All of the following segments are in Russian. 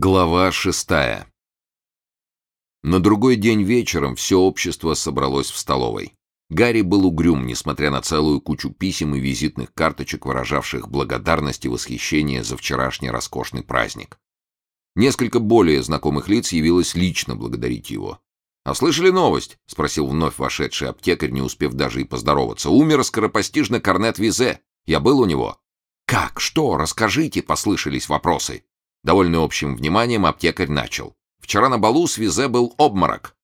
Глава шестая На другой день вечером все общество собралось в столовой. Гарри был угрюм, несмотря на целую кучу писем и визитных карточек, выражавших благодарность и восхищение за вчерашний роскошный праздник. Несколько более знакомых лиц явилось лично благодарить его. «А слышали новость?» — спросил вновь вошедший аптекарь, не успев даже и поздороваться. «Умер скоропостижно Корнет Визе. Я был у него». «Как? Что? Расскажите!» — послышались вопросы. Довольно общим вниманием аптекарь начал. «Вчера на балу с Визе был обморок».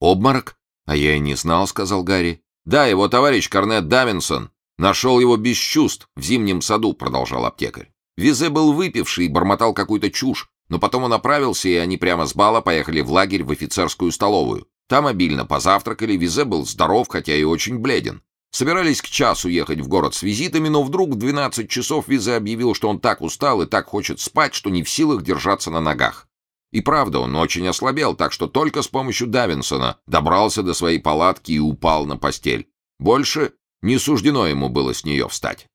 «Обморок? А я и не знал», — сказал Гарри. «Да, его товарищ Корнет Давинсон нашел его без чувств в зимнем саду», — продолжал аптекарь. Визе был выпивший и бормотал какую-то чушь, но потом он оправился, и они прямо с бала поехали в лагерь в офицерскую столовую. Там обильно позавтракали, Визе был здоров, хотя и очень бледен. Собирались к часу ехать в город с визитами, но вдруг в 12 часов Виза объявил, что он так устал и так хочет спать, что не в силах держаться на ногах. И правда, он очень ослабел, так что только с помощью Давинсона добрался до своей палатки и упал на постель. Больше не суждено ему было с нее встать.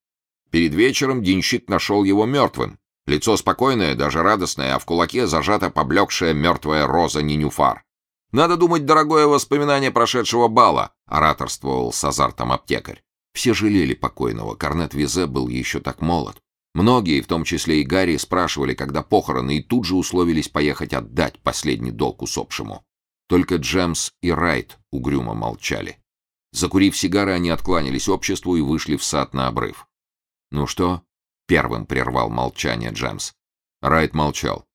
Перед вечером денщик нашел его мертвым. Лицо спокойное, даже радостное, а в кулаке зажата поблекшая мертвая роза Нинюфар. «Надо думать, дорогое воспоминание прошедшего бала», — ораторствовал с азартом аптекарь. Все жалели покойного, Корнет Визе был еще так молод. Многие, в том числе и Гарри, спрашивали, когда похороны, и тут же условились поехать отдать последний долг усопшему. Только Джемс и Райт угрюмо молчали. Закурив сигары, они откланялись обществу и вышли в сад на обрыв. «Ну что?» — первым прервал молчание Джемс. Райт молчал.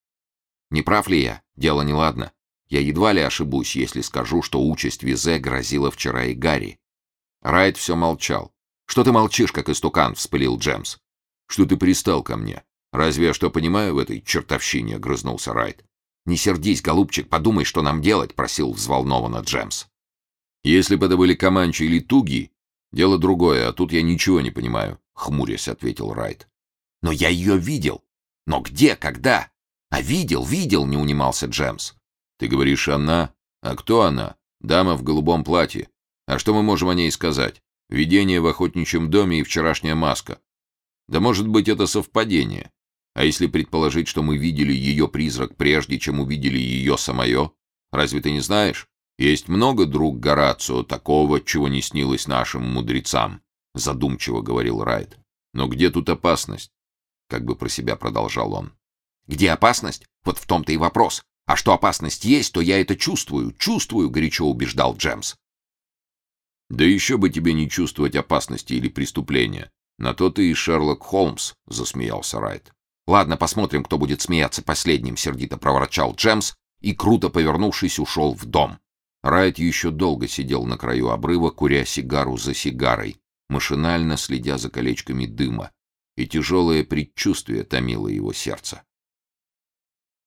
«Не прав ли я? Дело неладно. Я едва ли ошибусь, если скажу, что участь Визе грозила вчера и Гарри. Райт все молчал. «Что ты молчишь, как истукан?» — вспылил Джемс. «Что ты пристал ко мне? Разве я что понимаю в этой чертовщине?» — огрызнулся Райт. «Не сердись, голубчик, подумай, что нам делать», — просил взволнованно Джемс. «Если бы это были Каманчи или Туги, дело другое, а тут я ничего не понимаю», — хмурясь ответил Райт. «Но я ее видел. Но где, когда?» «А видел, видел», — не унимался Джемс. Ты говоришь «она»? А кто она? Дама в голубом платье. А что мы можем о ней сказать? Видение в охотничьем доме и вчерашняя маска. Да может быть это совпадение. А если предположить, что мы видели ее призрак прежде, чем увидели ее самое? Разве ты не знаешь? Есть много, друг Горацио, такого, чего не снилось нашим мудрецам, задумчиво говорил Райт. Но где тут опасность? Как бы про себя продолжал он. Где опасность? Вот в том-то и вопрос. А что опасность есть, то я это чувствую, чувствую, горячо убеждал Джемс. Да еще бы тебе не чувствовать опасности или преступления. На то ты и Шерлок Холмс, засмеялся Райт. Ладно, посмотрим, кто будет смеяться последним, сердито проворчал Джемс и, круто повернувшись, ушел в дом. Райт еще долго сидел на краю обрыва, куря сигару за сигарой, машинально следя за колечками дыма, и тяжелое предчувствие томило его сердце.